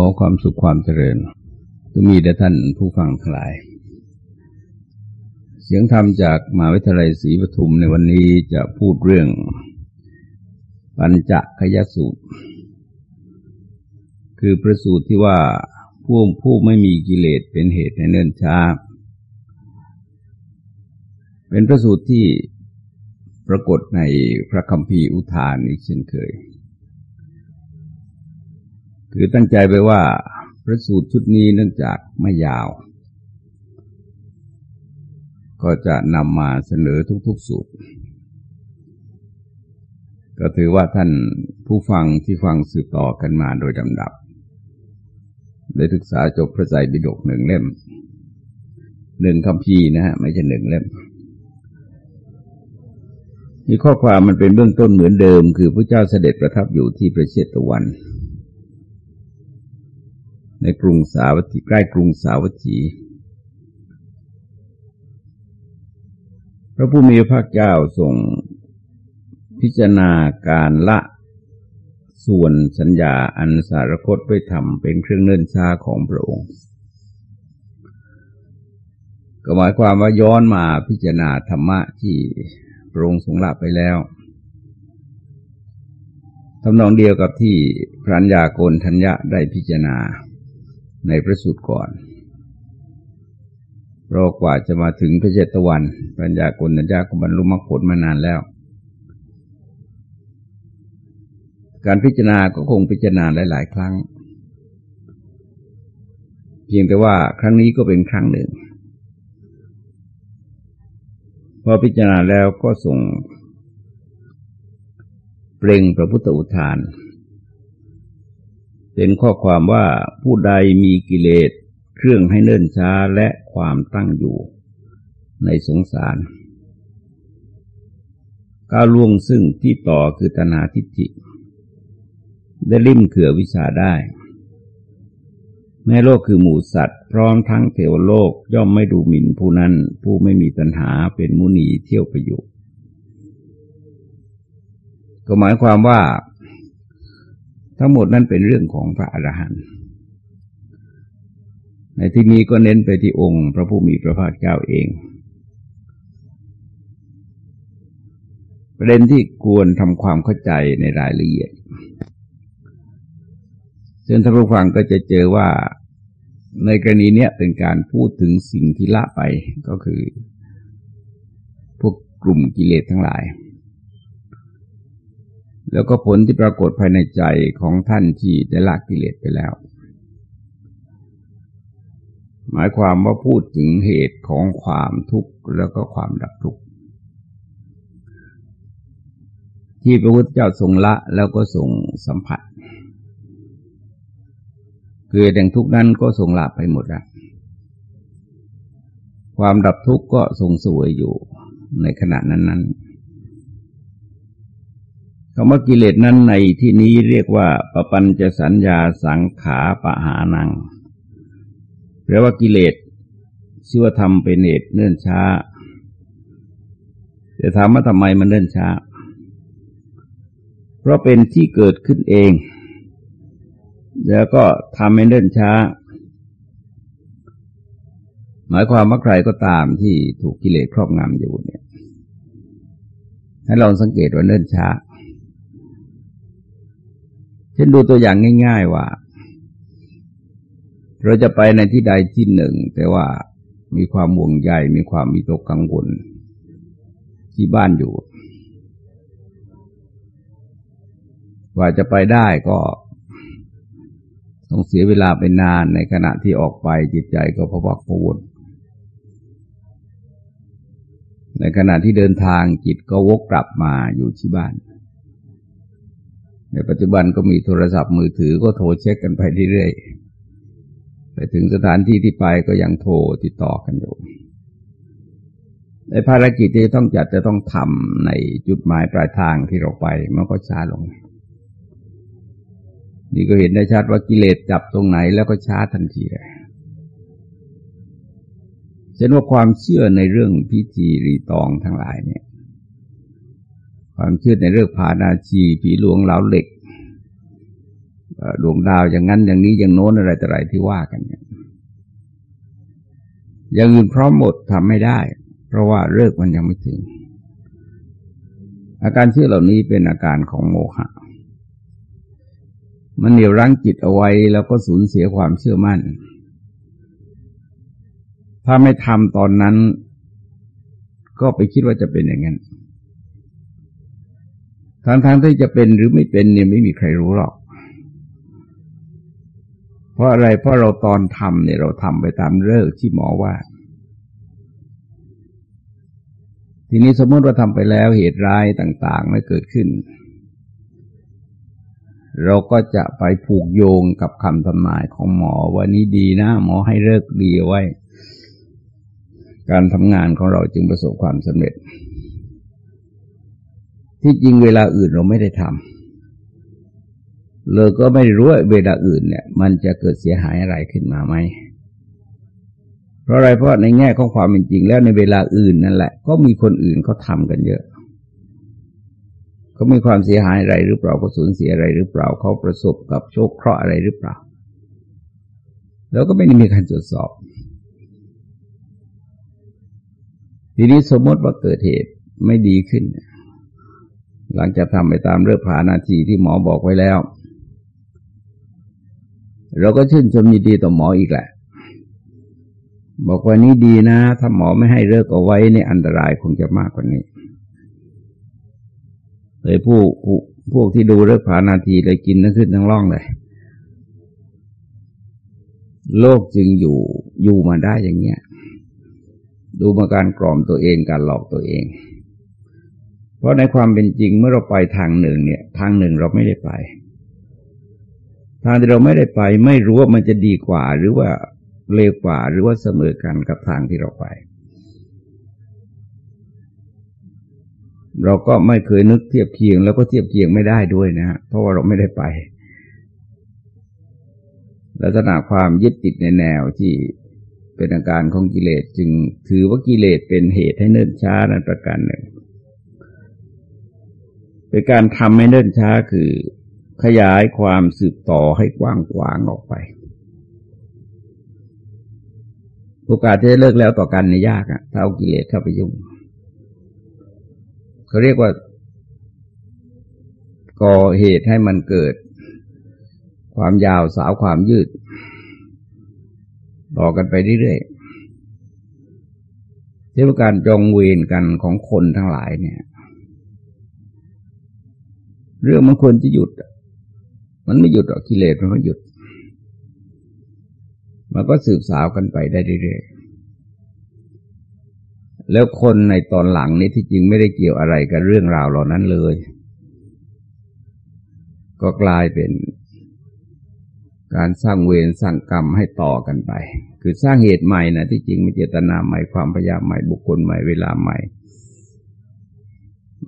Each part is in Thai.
อความสุขความเจริญจะมีแด่ท่านผู้ฟังทั้งหลาย เสียงธรรมจากมหาวิทยาลัยศรีปทุมในวันนี้จะพูดเรื่อง ปัญจขยสูตร คือประสูตรที่ว่าผู้ผู้ไม่มีกิเลสเป็นเหตุในเนิ่นช้า เป็นประสูตรที่ปรากฏในพระคัมภีร์อุทานอีกเช่นเคย คือตั้งใจไปว่าพระสูตรชุดนี้เนื่องจากไม่ยาว ก็จะนำมาเสนอทุกๆสูตร ก็ถือว่าท่านผู้ฟังที่ฟังสืบต่อกันมาโดยลำดับได้ศึกษาจบพระไตรปิฎกหนึ่งเล่มหนึ่งคำพีนะฮะไม่ใช่หนึ่งเล่มนี่ข้อความมันเป็นเบื้องต้นเหมือนเดิม คือพระเจ้าเสด็จประทับอยู่ที่ประเชตวัน ในกรุงสาวัตถีใกล้กรุงสาวัตถีพระผู้มีพระเจ้าทรงพิจารณาการละส่วนสัญญาอันสารคตไว้ทำเป็นเครื่องเนิ่นช้าของพระองค์ก็หมายความว่าย้อนมาพิจารณาธรรมะที่พระองค์ทรงละไปแล้วทำนองเดียวกับที่พระัญญาโกนทัญญะได้พิจารณา ในพระสูตรก่อนรอกว่าจะมาถึงพระเจตวันปัญญากลนัญญาก็บรรลุมรรคผลมานานแล้ว การพิจารณาก็คงพิจารณาหลาย ๆ ครั้ง เพียงแต่ว่าครั้งนี้ก็เป็นครั้งหนึ่งพอพิจารณาแล้วก็ส่งเปล่งพระพุทธอุทาน เป็นข้อความว่าผู้ใดมีกิเลสเครื่องให้เนิ่นช้าและความตั้งอยู่ในสงสารก้าวล่วงซึ่งที่ต่อคือตนาทิฏฐิ ได้ลิ่มเขื่อวิชาได้ แม้โลกคือหมู่สัตว์ พร้อมทั้งเทวโลกย่อมไม่ดูหมิ่นผู้นั้น ผู้ไม่มีตัณหาเป็นมุนีเที่ยวไปอยู่ก็หมายความว่า ทั้งหมดนั้นเป็นเรื่องของพระอรหันต์ในที่นี้ก็เน้นไปที่องค์พระผู้มีพระภาคเจ้าเอง ประเด็นที่ควรทำความเข้าใจในรายละเอียดซึ่งท่านผู้ฟังก็จะเจอว่าในกรณีนี้เป็นการพูดถึงสิ่งที่ละไปก็คือ พวกกลุ่มกิเลสทั้งหลาย แล้วก็ผลที่ปรากฏภายในใจของท่านที่ได้ละกิเลสไปแล้ว หมายความว่าพูดถึงเหตุของความทุกข์แล้วก็ความดับทุกข์ที่พระพุทธเจ้าทรงละแล้วก็ทรงสัมผัสคือแห่งทุกข์นั้นก็ทรงละไปหมดแล้วความดับทุกข์ก็ทรงสวยอยู่ในขณะนั้นๆ คำว่ากิเลสนั้นในที่นี้เรียกว่าปปัญจะสัญญาสังขาปะหานังแปลว่ากิเลสชื่อว่าทำเป็นเหตุเนื่นช้าจะถามว่าทำไมมันเนื่นช้า เพราะเป็นที่เกิดขึ้นเอง แล้วก็ทำให้เนื่นช้า หมายความว่าใครก็ตามที่ถูกกิเลสครอบงำอยู่เนี่ย ให้ลองสังเกตว่าเนื่นช้า เช่นดูตัวอย่างง่าย ๆว่า เราจะไปในที่ใดที่หนึ่ง แต่ว่ามีความห่วงใยมีความมีตกกังวลที่บ้านอยู่ว่าจะไปได้ก็ต้องเสียเวลาไปนานในขณะที่ออกไปจิตใจก็พวักพวนในขณะที่เดินทางจิตก็วกกลับมาอยู่ที่บ้าน ในปัจจุบันก็มีโทรศัพท์มือถือก็โทรเช็คกันไปเรื่อยๆ ไปถึงสถานที่ที่ไปก็ยังโทรติดต่อกันอยู่ ในภารกิจที่ต้องจัดจะต้องทำในจุดหมายปลายทางที่เราไปมันก็ช้าลง นี่ก็เห็นได้ชัดว่ากิเลสจับตรงไหนแล้วก็ช้าทันทีเลยเช่นว่าความเชื่อในเรื่องพิธีรีตองทั้งหลายเนี่ย ความเชื่อในเรื่องผานาชีผีหลวงเหลาเหล็กดวงดาวอย่างนั้นอย่างนี้อย่างโน้นอะไรแต่ไรที่ว่ากันเนี่ยอย่างอื่นพร้อมหมดทำไม่ได้ เพราะว่าเลิกมันยังไม่ถึง อาการเชื่อเหล่านี้เป็นอาการของโมหะ มันเหนี่ยวรั้งจิตเอาไว้แล้วก็สูญเสียความเชื่อมั่น ถ้าไม่ทำตอนนั้น ก็ไปคิดว่าจะเป็นอย่างนั้น ทั้งๆทที่จะเป็นหรือไม่เป็นเนี่ยไม่มีใครรู้หรอก เพราะอะไรเพราะเราตอนทำเนี่ยเราทำไปตามเลิกที่หมอว่า ทีนี้สมมติว่าทำไปแล้วเหตุร้ายต่างๆไม่เกิดขึ้น เราก็จะไปผูกโยงกับคำทำนายของหมอว่านี้ดีนะ หมอให้เลิกดีไว้ การทำงานของเราจึงประสบความสำเร็จ ที่จริงเวลาอื่นเราไม่ได้ทำเลยก็ไม่รู้ว่าเวลาอื่นเนี่ย มันจะเกิดเสียหายอะไรขึ้นมาไหมเพราะอะไรเพราะในแง่ของความเป็นจริงแล้วในเวลาอื่นนั่นแหละ ก็มีคนอื่นเขาทากันเยอะเขามีความเสียหายอะไรหรือเปล่าเขาสูญเสียอะไรหรือเปล่าเขาประสบกับโชคเคราะห์อะไรหรือเปล่า แล้วก็ไม่ได้มีการตรวจสอบ ทีนี้สมมติว่าเกิดเหตุไม่ดีขึ้น หลังจากทำไปตามเรื่องผานาทีที่หมอบอกไว้แล้ว เราก็ชื่นชมยินดีต่อหมออีกแหละ บอกว่านี้ดีนะ ถ้าหมอไม่ให้เลิกเอาไว้นี่อันตรายคงจะมากกว่านี้เลยผู้ผู้พวกที่ดูเรื่องผานาทีเลยกินทั้งขึ้นทั้งล่องเลย โลกจึงอยู่อยู่มาได้อย่างเงี้ย ดูมาการกล่อมตัวเองการหลอกตัวเอง เพราะในความเป็นจริงเมื่อเราไปทางหนึ่งเนี่ย ทางหนึ่งเราไม่ได้ไป ทางที่เราไม่ได้ไป ไม่รู้ว่ามันจะดีกว่า หรือว่าเลวกว่า หรือว่าเสมอกันกับทางที่เราไป เราก็ไม่เคยนึกเทียบเคียง แล้วก็เทียบเคียงไม่ได้ด้วยนะฮะเพราะว่าเราไม่ได้ไป ลักษณะความยึดติดในแนวที่เป็นอาการของกิเลสจึงถือว่ากิเลสเป็นเหตุให้เนิ่นช้านั้นประการหนึ่ง เป็นการทำให้เนิ่นช้าคือขยายความสืบต่อให้กว้างขวางออกไป โอกาสที่จะเลิกแล้วต่อกันในยากอะถ้าเอากิเลสเข้าไปยุ่งเขาเรียกว่าก่อเหตุให้มันเกิด ความยาวสาวความยืด ต่อกันไปเรื่อยๆที่ประการจองเวรกันของคนทั้งหลายเนี่ย เรื่องมันควรจะหยุด มันไม่หยุดหรอกกิเลสมันไม่หยุด มันก็สืบสาวกันไปได้เรื่อยๆแล้วคนในตอนหลังนี้ที่จริงไม่ได้เกี่ยวอะไรกับเรื่องราวเหล่านั้นเลย ก็กลายเป็นการสร้างเวรสร้างกรรมให้ต่อกันไป คือสร้างเหตุใหม่นะที่จริงม่เจตนาใหม่ความพยายามใหม่บุคคลใหม่เวลาใหม่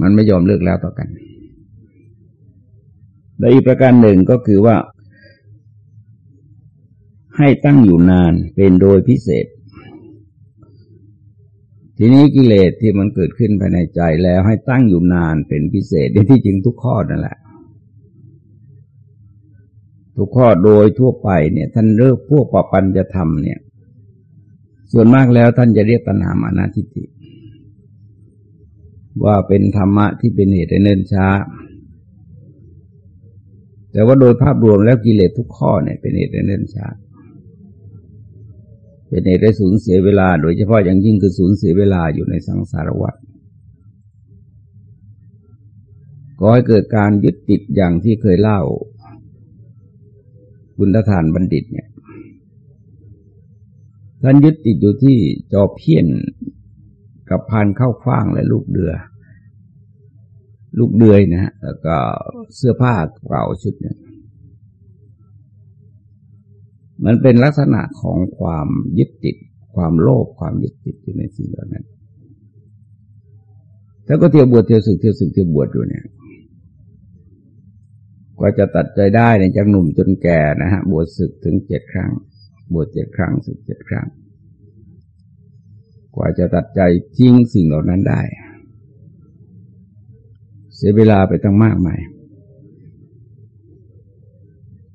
มันไม่ยอมเลิกแล้วต่อกัน และอีกประการหนึ่งก็คือว่า ให้ตั้งอยู่นานเป็นโดยพิเศษ ทีนี้กิเลสที่มันเกิดขึ้นภายในใจแล้วให้ตั้งอยู่นานเป็นพิเศษในที่จริงทุกข้อนั่นแหละ ทุกข้อโดยทั่วไปเนี่ยท่านเลิกพวกปปัญจะทำเนี่ย ส่วนมากแล้วท่านจะเรียกตัณหามานาทิฏฐิว่าเป็นธรรมะที่เป็นเหตุให้เนิ่นช้า แต่ว่าโดยภาพรวมแล้วกิเลสทุกข้อเนี่ยเป็นเหตุเนิ่นช้าเป็นเหตุได้สูญเสียเวลา โดยเฉพาะอย่างยิ่งคือสูญเสียเวลาอยู่ในสังสารวัฏก็ให้เกิดการยึดติดอย่างที่เคยเล่า คุณทานบัณฑิตเนี่ยท่านยึดติดอยู่ที่จอเพี้ยนกับพันเข้าฟ้างและลูกเดือ ลูกเดือยนะฮะแล้วก็เสื้อผ้าเก่าชุดหนึ่งมันเป็นลักษณะของความยึดติด ความโลภความยึดติดอยู่ในสิ่งเหล่านั้นแล้วก็เที่ยวบวชเที่ยวสึกเที่ยวสึกเที่ยวบวชอยู่เนี่ยกว่าจะตัดใจได้ในจากหนุ่มจนแก่นะฮะบวชศึกถึงเจ็ดครั้ง บวชเจ็ดครั้งสึกเจ็ดครั้ง กว่าจะตัดใจทิ้งสิ่งเหล่านั้นได้ เสียเวลาไปตั้งมากมาย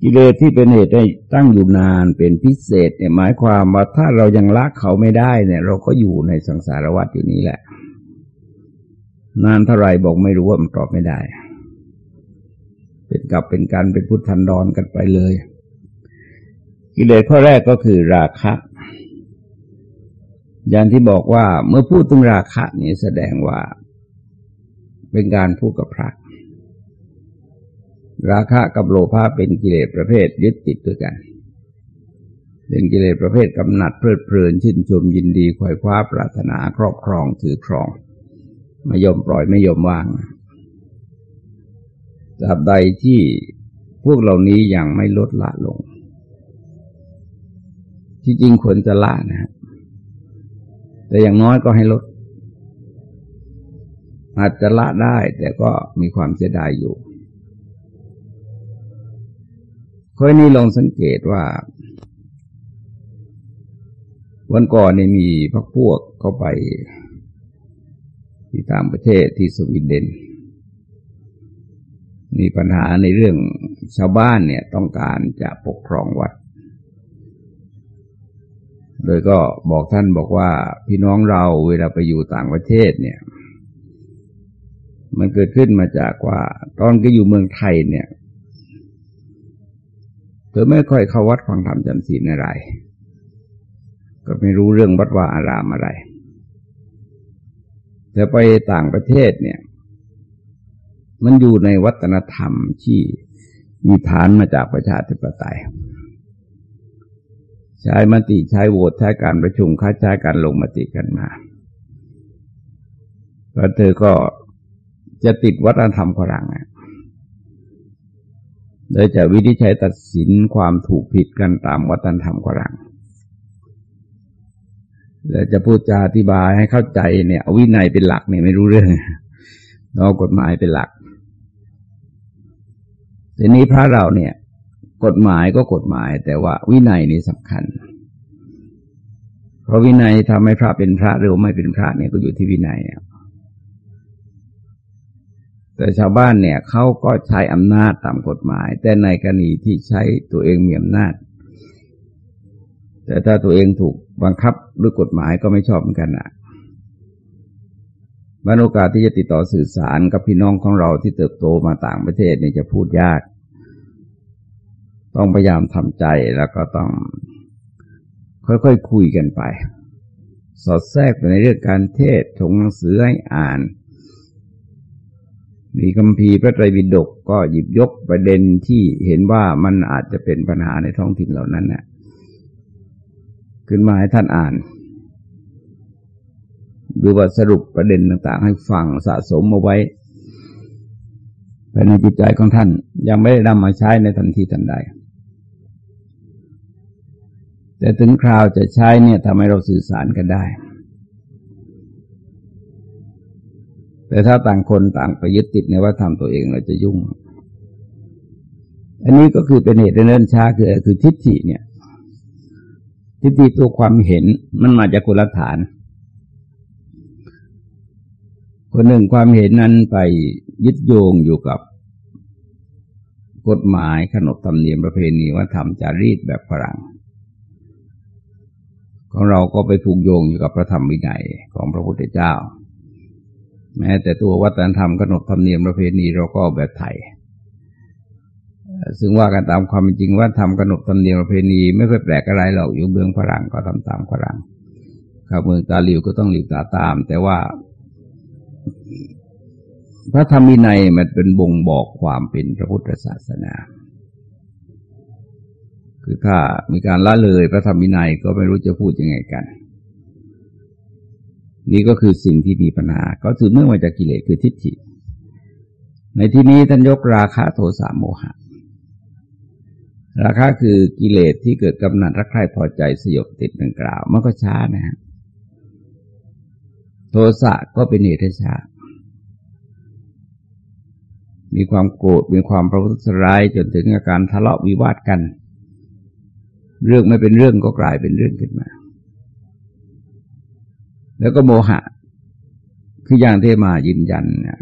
กิเลสที่เป็นเหตุให้ตั้งอยู่นานเป็นพิเศษเนี่ยหมายความว่าถ้าเรายังละเขาไม่ได้เนี่ย เราก็อยู่ในสังสารวัฏอยู่นี้แหละ นานเท่าไรบอกไม่รู้ว่ามันตอบไม่ได้ เป็นกับเป็นการเป็นพุทธันดรกันไปเลย กิเลสข้อแรกก็คือราคะอย่างที่บอกว่าเมื่อพูดถึงราคะนี่แสดงว่า เป็นการพูดกับพระ ราคะกับโลภะเป็นกิเลสประเภทยึดติดด้วยกัน เป็นกิเลสประเภทกำหนัดเพลิดเพลินชื่นชมยินดีคอยคว้าปรารถนาครอบครองถือครองไม่ยอมปล่อยไม่ยอมวางตราบใดที่พวกเหล่านี้ยังไม่ลดละลง ที่จริงควรจะละนะแต่อย่างน้อยก็ให้ลด อาจจะละได้แต่ก็มีความเสียดายอยู่ค่อยนี้ลองสังเกตว่า วันก่อนนี่มีพักพวกเข้าไป ที่ต่างประเทศที่สวีเดน มีปัญหาในเรื่องชาวบ้านเนี่ยต้องการจะปกครองวัด โดยก็บอกท่านบอกว่าพี่น้องเราเวลาไปอยู่ต่างประเทศเนี่ย มันเกิดขึ้นมาจากว่า ตอนก็อยู่เมืองไทยเนี่ยเธอไม่ค่อยเข้าวัดฟังธรรมจำศีลอะไร ก็ไม่รู้เรื่องวัดว่าอารามอะไร แต่ไปต่างประเทศเนี่ย มันอยู่ในวัฒนธรรมที่มีฐานมาจากประชาธิปไตย ใช้มติใช้โหวตใช้การประชุมค้าใช้การลงมติกันมาแล้วเธอก็ จะติดวัฒนธรรมฝรั่งโดยจะวิธีใช้ตัดสินความถูกผิดกันตามวัฒนธรรมฝรั่งแล้วจะพูดจาอธิบายให้เข้าใจเนี่ย วินัยเป็นหลักเนี่ยไม่รู้เรื่องเอากฎหมายเป็นหลัก ทีนี้พระเราเนี่ย กฎหมายก็กฎหมาย แต่ว่าวินัยนี่สำคัญ เพราะวินัยทำให้พระเป็นพระหรือไม่เป็นพระเนี่ยก็อยู่ที่วินัยเนี่ย แต่ชาวบ้านเนี่ยเขาก็ใช้อำนาจตามกฎหมาย แต่ในกรณีที่ใช้ตัวเองมีอำนาจ แต่ถ้าตัวเองถูกบังคับด้วยกฎหมายก็ไม่ชอบเหมือนกันอะบรรโอกาสที่จะติดต่อสื่อสารกับพี่น้องของเราที่เติบโตมาต่างประเทศเนี่ยจะพูดยาก ต้องพยายามทำใจแล้วก็ต้องค่อยๆคคุยกันไป สอดแทรกไปในเรื่องการเทศถงหนังสือให้อ่าน มีคำพีพระไตรปิฎกก็หยิบยกประเด็นที่เห็นว่ามันอาจจะเป็นปัญหาในท้องถิ่นเหล่านั้นนะ่ะขึ้นมาให้ท่านอ่าน ดูว่าสรุปประเด็นต่าง ๆ ให้ฟังสะสมมาไว้ภายในจิตใจของท่าน ยังไม่ได้นำมาใช้ในทันทีทันใด แต่ถึงคราวจะใช้เนี่ยทำให้เราสื่อสารกันได้ แต่ถ้าต่างคนต่างไปยึดติดในว่าทำตัวเองเราจะยุ่ง อันนี้ก็คือเป็นเหตุเนิ่นช้าคือคือทิฏฐิเนี่ย ทิฏฐิตัวความเห็นมันมาจากคนละฐาน คนหนึ่งความเห็นนั้นไปยึดโยงอยู่กับกฎหมายขนบธรรมเนียมประเพณีว่าทำจารีตแบบฝรั่งของเราก็ไปผูกโยงอยู่กับพระธรรมวินัยของพระพุทธเจ้า แม้แต่ตัววัฒนธรรมขนบธรรมเนียมประเพณีเราก็แบบไทย ซึ่งว่ากันตามความจริงว่าทำขนบธรรมเนียมประเพณีไม่ค่อยแปลกอะไรหรอกอยู่เมืองฝรั่งก็ทำตามฝรั่งข้าเมืองตาลิวก็ต้องหลิวตาตาม แต่ว่า พระธรรมวินัยมันเป็นบ่งบอกความเป็นพระพุทธศาสนา คือถ้ามีการละเลยพระธรรมวินัยก็ไม่รู้จะพูดยังไงกัน นี่ก็คือสิ่งที่มีปัญหา ก็คือเมื่อมาจากกิเลสคือทิฏฐิ ในที่นี้ท่านยกราคะโทสะโมหะ ราคะคือกิเลสที่เกิดกำนัดรักใคร่พอใจสยบติดดังกล่าวมันก็ช้านะฮะโทสะก็เป็นเหตุช้ามีความโกรธมีความประทุษร้ายจนถึงอาการทะเลาะวิวาทกัน เรื่องไม่เป็นเรื่องก็กลายเป็นเรื่องขึ้นมา แล้วก็โมหะ คืออย่างที่มายืนยันเนี่ย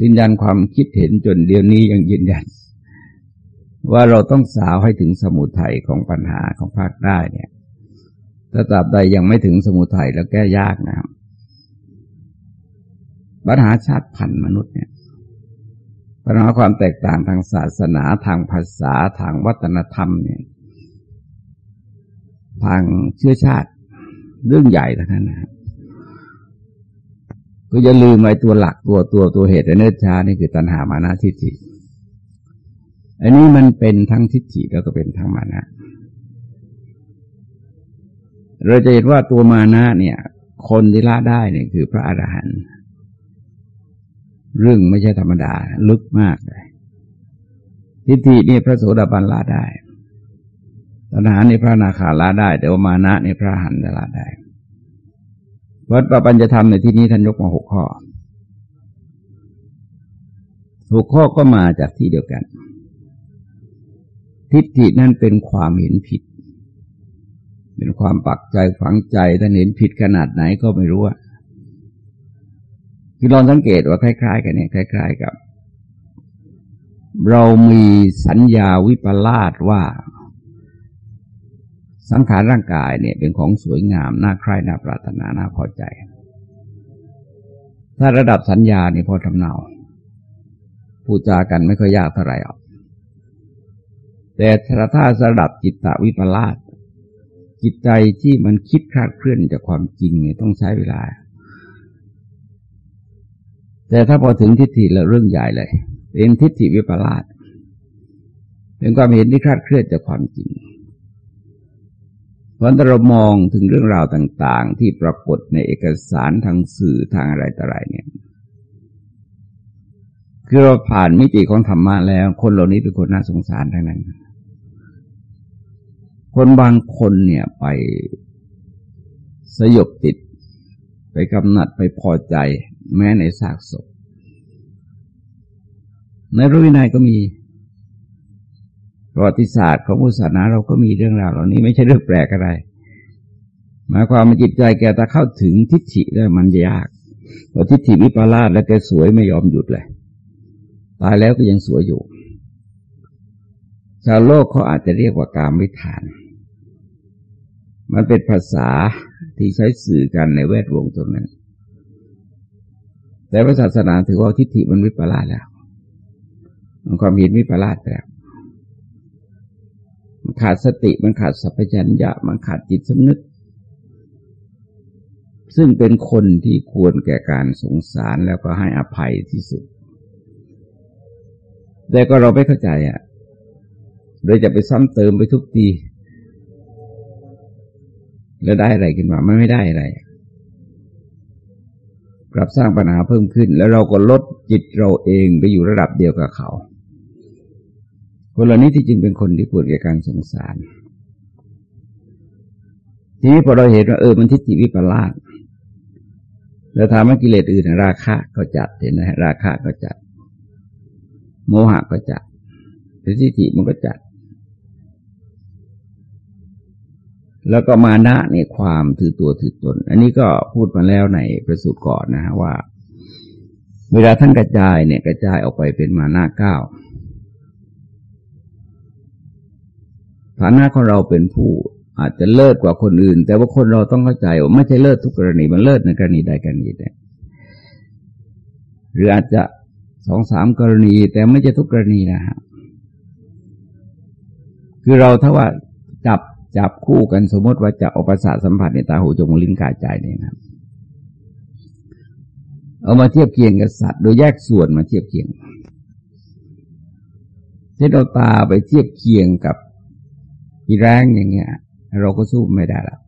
ยืนยันความคิดเห็นจนเดี๋ยวนี้ยังยืนยัน ว่าเราต้องสาวให้ถึงสมุทัยของปัญหาของภาคได้เนี่ยถ้าตราบใดยังไม่ถึงสมุทัยแล้วแก้ยากนะครับปัญหาชาติพันธุ์มนุษย์เนี่ยปัญหาความแตกต่างทางศาสนาทางภาษาทางวัฒนธรรมเนี่ย ทางเชื้อชาติ เรื่องใหญ่ทั้งนั้นนะครับก็อย่าลืมไอ้ตัวหลักตัวตัวตัวเหตุเนื้อชานี่คือตัณหามานะทิฏฐิ อันนี้มันเป็นทั้งทิฏฐิแล้วก็เป็นทั้งมานะ เราจะเห็นว่าตัวมานะเนี่ย คนที่ละได้เนี่ยคือพระอรหันต์เรื่องไม่ใช่ธรรมดา ลึกมากเลยทิฏฐินี่พระโสดาบันละได้ ตัณหาในพระนาคาละได้ แต่ว่ามานะในพระหันจะละได้วัดปปัญจะทำในที่นี้ท่านยกมาหกข้อหกข้อก็มาจากที่เดียวกัน ทิฏฐินั่นเป็นความเห็นผิด เป็นความปักใจฝังใจท่านเห็นผิดขนาดไหนก็ไม่รู้อะคือลองสังเกตว่าคล้าย ๆ กันเนี่ยคล้าย ๆ กับ เรามีสัญญาวิปลาสว่า สังขารร่างกายเนี่ยเป็นของสวยงาม น่าใคร่น่าปรารถนาน่าพอใจ ถ้าระดับสัญญาเนี่ยพอทำเนาพูดจากันไม่ค่อยยากเท่าไหร่หรอกแต่ถ้าระดับจิตตวิปลาสจิตใจที่มันคิดคลาดเคลื่อนจากความจริงเนี่ยต้องใช้เวลา แต่ถ้าพอถึงทิฏฐิแล้วเรื่องใหญ่เลย เป็นทิฏฐิวิปลาสเป็นความเห็นที่คลาดเคลื่อนจากความจริง พราะถ้าเรามองถึงเรื่องราวต่าง ๆ ที่ปรากฏในเอกสารทางสื่อทางอะไรต่ออะไรเนี่ย คือเราผ่านมิติของธรรมะแล้ว คนเหล่านี้เป็นคนน่าสงสารทั้งนั้น คนบางคนเนี่ยไปสยบติด ไปกำหนัดไปพอใจ แม้ในซากศพในรุวินัยก็มี ประวัติศาสตร์ของพุทธศาสนาเราก็มีเรื่องราวเหล่านี้ไม่ใช่เรื่องแปลกอะไร หมายความว่าจิตใจแกถ้าเข้าถึงทิฏฐิแล้วมันยากพอทิฏฐิวิปลาสแล้วแกสวยไม่ยอมหยุดเลย ตายแล้วก็ยังสวยอยู่ ชาวโลกเขาอาจจะเรียกว่าการไม่ทาน มันเป็นภาษาที่ใช้สื่อกันในแวดวงตรงนั้น แต่พระศาสนาถือว่าทิฏฐิมันวิปลาสแล้ว มันความเห็นวิปลาสแล้ว มันขาดสติมันขาดสัพพัญญะมันขาดจิตสำนึก ซึ่งเป็นคนที่ควรแก่การสงสารแล้วก็ให้อภัยที่สุด แต่ก็เราไม่เข้าใจอะ โดยจะไปซ้ำเติมไปทุกที แล้วได้อะไรขึ้นมามันไม่ได้อะไรกลับสร้างปัญหาเพิ่มขึ้น แล้วเราก็ลดจิตเราเองไปอยู่ระดับเดียวกับเขา คนเหล่านี้ที่จริงเป็นคนที่ปวดแก่การสงสาร ทีนี้พอเราเห็นว่าเออมันทิฏฐิวิปลาสแล้วทำให้กิเลสอื่นราคะก็จัดเห็นไหมราคะก็จัด โมหะก็จัดทิฏฐิมันก็จัด แล้วก็มานะในความถือตัวถือตน อันนี้ก็พูดมาแล้วในประสูตรก่อนนะฮะว่า เวลาท่านกระจายเนี่ยกระจายออกไปเป็นมานะเก้า ฐานะของเราเป็นผู้อาจจะเลิศกว่าคนอื่น แต่ว่าคนเราต้องเข้าใจว่าไม่ใช่เลิศทุกกรณีมันเลิศในกรณีใดกรณีใดหรืออาจจะสองสามกรณีแต่ไม่ใช่ทุกกรณีนะฮะคือเราถ้าว่าจับจับคู่กันสมมติว่าจะอประสาทสัมผัสในตาหูจมูกลิ้นกายใจเนี่ยครับ เอามาเทียบเคียงกับสัตว์โดยแยกส่วนมาเทียบเคียงเช่นเราตาไปเทียบเคียงกับ อีแรงอย่างเงี้ย เราก็สู้ไม่ได้ละ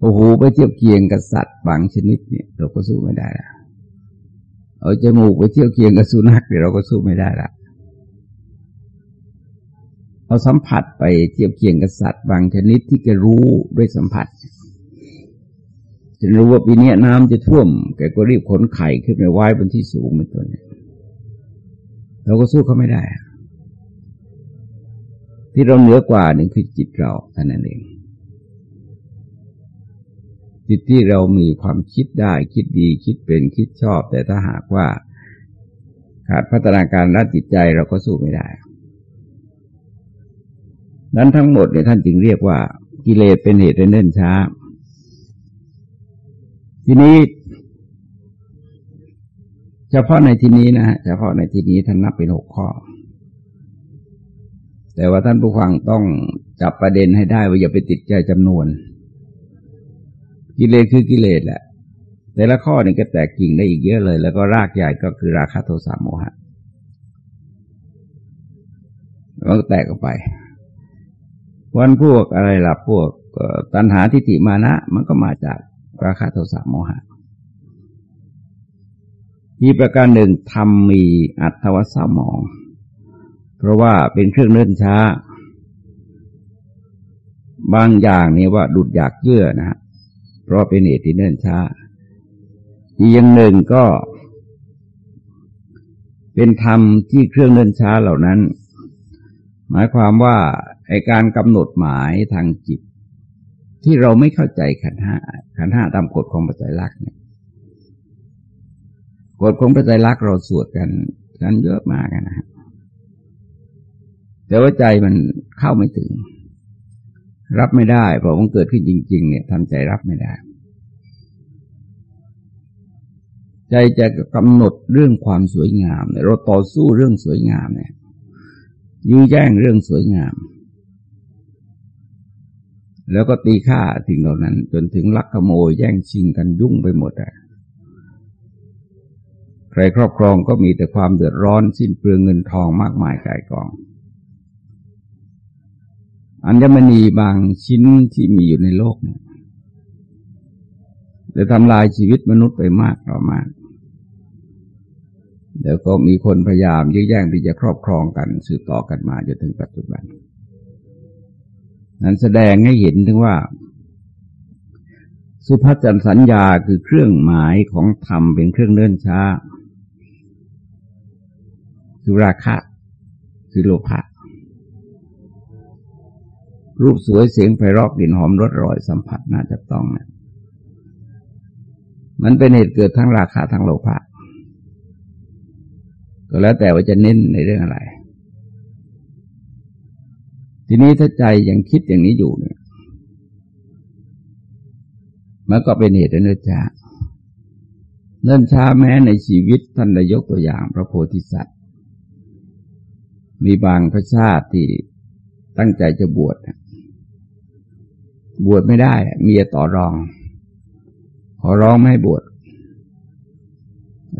โอ้โหไปเทียบเคียงกับสัตว์บางชนิดเนี่ย เราก็สู้ไม่ได้ละเอาจมูกไปเทียบเคียงกับสุนัขเราก็สู้ไม่ได้ละเอาสัมผัสไปเทียบเคียงกับสัตว์บางชนิดที่แกรู้ด้วยสัมผัสจะรู้ว่าปีนี้น้ำจะท่วม แกก็รีบขนไข่ขึ้นไปไว้บนที่สูงเป็นต้นเราก็สู้เขาไม่ได้ ที่เราเหนือกว่านี่คือจิตเราเท่านั้นเอง จิตที่เรามีความคิดได้คิดดีคิดเป็นคิดชอบ แต่ถ้าหากว่า ขาดพัฒนาการด้านจิตใจเราก็สู้ไม่ได้ นั้นทั้งหมดเนี่ยท่านจึงเรียกว่า กิเลสเป็นเหตุเนิ่นช้า ทีนี้เฉพาะในที่นี้นะฮะเฉพาะในที่นี้ท่านนับเป็นหกข้อ แต่ว่าท่านผู้ฟังต้องจับประเด็นให้ได้ว่าอย่าไปติดใจจำนวน กิเลสคือกิเลสแหละ แต่ละข้อนี่ก็แตกกิ่งได้อีกเยอะเลย แล้วก็รากใหญ่ก็คือราคะโทสะโมหะมันก็แตกออกไปวันพวกอะไรล่ะพวกตัณหาทิฏฐิมานะ มันก็มาจากราคะโทสะโมหะอีกประการหนึ่งทำมีอัตวัสมอง เพราะว่าเป็นเครื่องเลื่นช้า บางอย่างนี่ว่าดุดอยากเยื่อนะฮะเพราะเป็นเหตุที่เนื่นช้า อีกอย่างหนึ่งก็ เป็นธรรมที่เครื่องเดินช้าเหล่านั้น หมายความว่าไอการกำหนดหมายทางจิต ที่เราไม่เข้าใจขันห้าขันห้าตามกฎของปัจจัยลักษณ์เนี่ยกฎของปัจจัยลักษณ์เราสวดกันกันเยอะมากนะฮะ แต่ว่าใจมันเข้าไม่ถึง รับไม่ได้พราะมันเกิดขึ้นจริง ๆ เนี่ยทำใจรับไม่ได้ ใจจะกำหนดเรื่องความสวยงามเราต่อสู้เรื่องสวยงามเนี่ยยื้อแย่งเรื่องสวยงาม แล้วก็ตีค่าสิ่งเหล่านั้น จนถึงลักขโมยแย่งชิงกันยุ่งไปหมดอะใครครอบครองก็มีแต่ความเดือดร้อนสิ้นเปลืองเงินทองมากมายกายกอง อัญมณีบางชิ้นที่มีอยู่ในโลกเนี่ยจะทำลายชีวิตมนุษย์ไปมากต่อมาก แล้วก็มีคนพยายามยื้อแย่งที่จะครอบครองกันสืบต่อกันมาจนถึงปัจจุบัน นั้นแสดงให้เห็นถึงว่า สุภจันสัญญาคือเครื่องหมายของธรรมเป็นเครื่องเลื่อนช้า คือราคะ คือโลภะ รูปสวยเสียงไพเราะกลิ่นหอมรสอร่อยสัมผัสน่าจะต้องนะมันเป็นเหตุเกิดทั้งราคะทั้งโลภะก็แล้วแต่ว่าจะเน้นในเรื่องอะไร ทีนี้ถ้าใจยังคิดอย่างนี้อยู่เนี่ยมันก็เป็นเหตุเนื่นช้าเนื่นช้าแม้ในชีวิตท่านได้ยกตัวอย่างพระโพธิสัตว์ มีบางพระชาติที่ตั้งใจจะบวช บวชไม่ได้ เมียต่อรอง ขอร้องไม่ให้บวช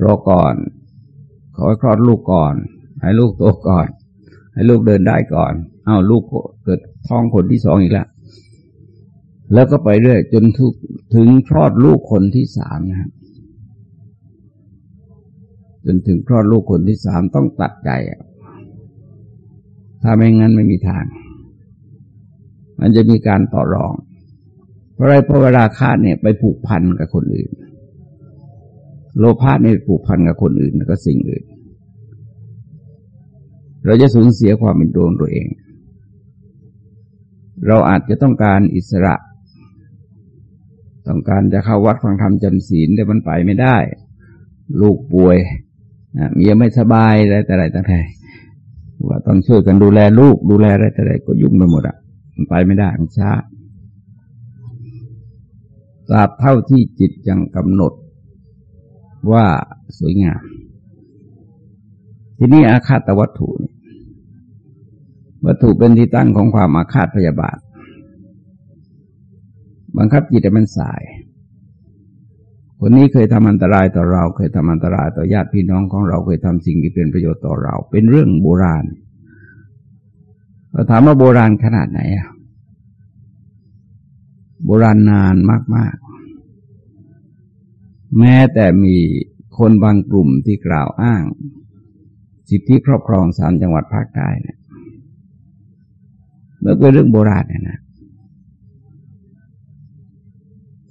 รอก่อน ขอให้คลอดลูกก่อน ให้ลูกโตก่อน ให้ลูกเดินได้ก่อน เอาลูกเกิดท้องคนที่สองอีกแล้วแล้วก็ไปเรื่อยจนทุกถึงคลอดลูกคนที่สามนะครับจนถึงคลอดลูกคนที่สามต้องตัดใจถ้าไม่งั้นไม่มีทาง มันจะมีการต่อรอง เพราะอะไรเพราะเวลาคาดเนี่ยไปผูกพันกับคนอื่น โลภะเนี่ยผูกพันกับคนอื่นแล้วก็สิ่งอื่น เราจะสูญเสียความเป็นตัวตัวเอง เราอาจจะต้องการอิสระต้องการจะเข้าวัดฟังธรรมจำศีลแต่มันไปไม่ได้ ลูกป่วยเมียไม่สบายอะไรแต่ไรต่างๆว่าต้องช่วยกันดูแลลูกดูแลอะไรแต่ไรก็ยุ่งไปหมดอะมันไปไม่ได้มันช้า ตราบเท่าที่จิตยังกำหนดว่าสวยงาม ทีนี้อาคาตวัตถุนี่วัตถุเป็นที่ตั้งของความอาฆาตพยาบาท บังคับจิตให้มันสาย คนนี้เคยทำอันตรายต่อเรา เคยทำอันตรายต่อญาติพี่น้องของเราเคยทำสิ่งที่เป็นประโยชน์ต่อเรา เป็นเรื่องโบราณเราถามว่าโบราณขนาดไหนอะ โบราณนานมากแม้แต่มีคนบางกลุ่มที่กล่าวอ้าง สิทธิครอบครองสามจังหวัดภาคใต้เนี่ยเมันเป็นเรื่องโบราณเนี่ยนะ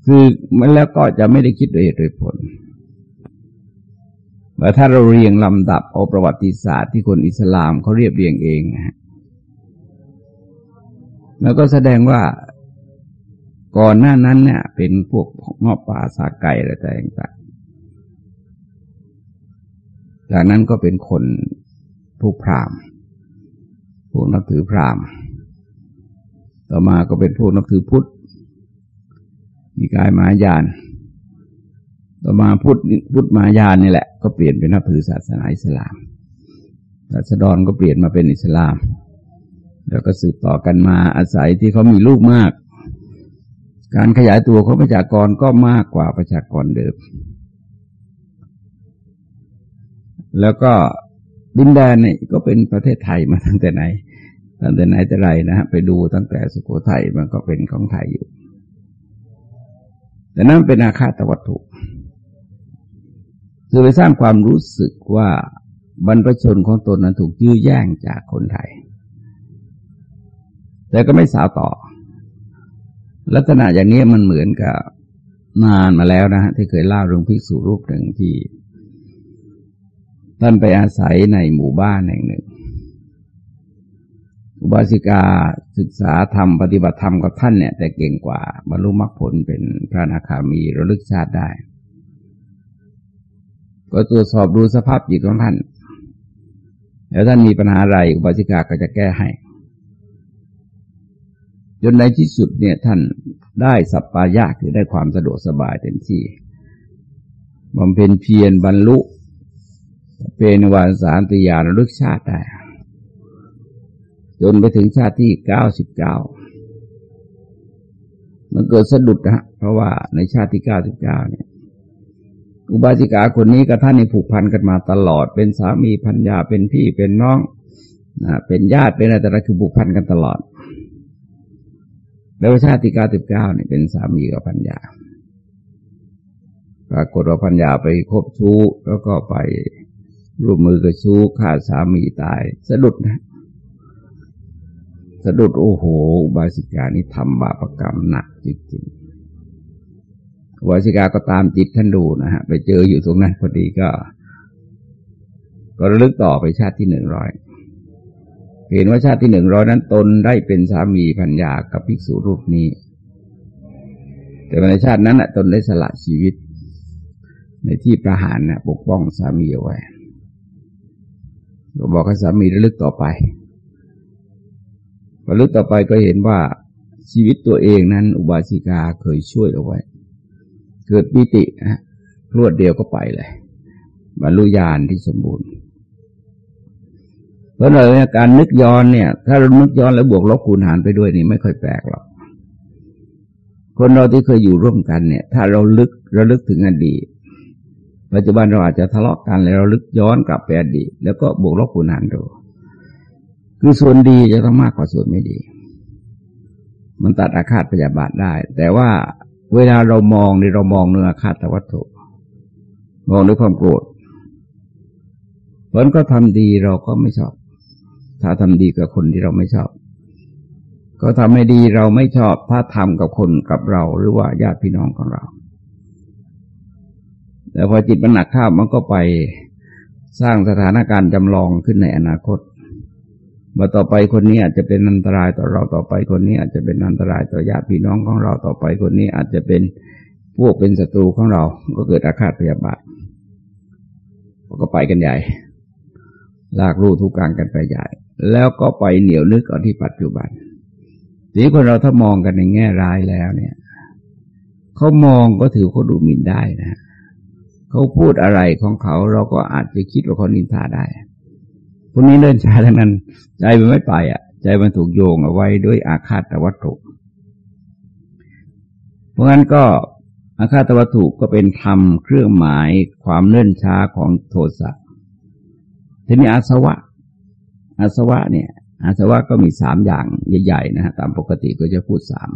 คือมันแล้วก็จะไม่ได้คิดโดยเหตุโดยผลแต่ถ้าเราเรียงลำดับเอาประวัติศาสตร์ที่คนอิสลามเขาเรียบเรียงเองนะฮะแล้วก็แสดงว่า ก่อนหน้านั้นเนี่ย เป็นพวกงอบป่าสาไก่อะไรต่างๆจากนั้นก็เป็นคนผู้พราหมผู้นับถือพราหมณ์ ต่อมาก็เป็นผู้นับถือพุทธมีกายมหายาน ต่อมาพุทธพุทธมหายานนี่แหละ ก็เปลี่ยนเป็นนับถือศาสนาอิสลาม ศาสดรก็เปลี่ยนมาเป็นอิสลาม แล้วก็สืบต่อกันมาอาศัยที่เขามีลูกมาก การขยายตัวของประชากรก็มากกว่าประชากรเดิม แล้วก็ดินแดนนี่ก็เป็นประเทศไทยมาตั้งแต่ไหน ตั้งแต่ไหนแต่ไรนะฮะไปดูตั้งแต่สุโขทัยมันก็เป็นของไทยอยู่ แต่นั้นเป็นอาคาตวัตถุคือไปสร้างความรู้สึกว่าบรรพชนของตนนั้นถูกยื้อแย่งจากคนไทย แต่ก็ไม่สาวต่อ ลักษณะอย่างนี้มันเหมือนกับนานมาแล้วนะฮะที่เคยเล่าเรื่องภิกษุรูปหนึ่งที่ท่านไปอาศัยในหมู่บ้านแห่งหนึ่ง อุบาสิกาศึกษาธรรมปฏิบัติธรรมกับท่านเนี่ย แต่เก่งกว่า บรรลุมรรคผลเป็นพระนาคามีระลึกชาติได้ ก็ตรวจสอบดูสภาพจิตของท่าน แล้วท่านมีปัญหาอะไร อุบาสิกาก็จะแก้ให้ จนในที่สุดเนี่ยท่านได้สัปปายะคือได้ความสะดวกสบายเต็มที่บำเพ็ญเพียรบรรลุ เป็นวันสารติยานลึกชาติได้ จนไปถึงชาติที่เก้าสิบเก้ามันเกิดสะดุดนะเพราะว่าในชาติที่เก้าสิบเก้าเนี่ยอุบาสิกาคนนี้กับท่านนี่ผูกพันกันมาตลอด เป็นสามีพันยาเป็นพี่เป็นน้องนะเป็นญาติเป็นอะไรแต่ละคือผูกพันกันตลอด แล้วชาติที่เก้าสิบเก้าเนี่ยเป็นสามีกับพันยาปรากฏว่าพันยาไปคบชู้แล้วก็ไปร่วมมือกับชู้ฆ่าสามีตาย สะดุดนะสะดุดโอ้โหบาสิกานี่ทำบาปกรรมหนักจริงๆบาสิกาก็ตามจิตท่านดูนะฮะ ไปเจออยู่ตรงนั้นพอดีก็ ก็ระลึกต่อไปชาติที่หนึ่งร้อย เห็นว่าชาติที่หนึ่งร้อยนั้นตนได้เป็นสามีพัญญากับภิกษุรูปนี้ แต่ในชาตินั้นตนได้สละชีวิต ในที่ประหารนะปกป้องสามีเอาไว้ก็บอกให้สามีระลึกต่อไประลึกต่อไปก็เห็นว่าชีวิตตัวเองนั้น อุบาสิกาเคยช่วยเอาไว้ เกิดปิตินะรวดเดียวก็ไปเลยบรรลุญาณที่สมบูรณ์ เพราะเลยการนึกย้อนเนี่ย ถ้าเรานึกย้อนแล้วบวกลบคูณหารไปด้วยนี่ไม่ค่อยแปลกหรอก คนเราที่เคยอยู่ร่วมกันเนี่ย ถ้าเราลึกระลึกถึงอดีต ปัจจุบันเราอาจจะทะเลาะกันแล้วเราลึกย้อนกลับไปอดีต แล้วก็บวกลบคูณหารดูคือส่วนดีจะต้องมากกว่าส่วนไม่ดี มันตัดอาฆาตพยาบาทได้ แต่ว่าเวลาเรามองในเรามองเนื้ออาฆาตวัตถุ มองด้วยความโกรธผลก็ทำดีเราก็ไม่ชอบ ถ้าทำดีกับคนที่เราไม่ชอบ ก็ทำให้ดีเราไม่ชอบ ถ้าทำกับคนกับเรา หรือว่าญาติพี่น้องของเรา แต่พอจิตมันหนักข้ามันก็ไปสร้างสถานการณ์จำลองขึ้นในอนาคตว่าต่อไปคนนี้อาจจะเป็นอันตรายต่อเราต่อไปคนนี้อาจจะเป็นอันตรายต่อญาติพี่น้องของเราต่อไปคนนี้อาจจะเป็นพวกเป็นศัตรูของเรา ก็เกิดอาฆาตพยาบาทก็ไปกันใหญ่ ลากลูทุกการกันไปใหญ่ แล้วก็ไปเหนียวนึกเอาที่ปัจจุบันทีคนเราถ้ามองกันในแง่ร้ายแล้วเนี่ยเขามองก็ถือเขาดูหมิ่นได้นะเขาพูดอะไรของเขาเราก็อาจจะคิดว่าเขานินทาได้พวกนี้เดินช้าทั้งนั้น ใจมันไม่ไปอะ ใจมันถูกโยงเอาไว้ด้วยอาคาตวัตถุเพราะงั้นก็อาคาตวัตถุก็เป็นธรรมเครื่องหมายความเลื่อนช้าของโทสะ ทีนี้อาสวะ อาสวะเนี่ย อาสวะก็มีสามอย่างใหญ่ๆนะฮะตามปกติก็จะพูดสาม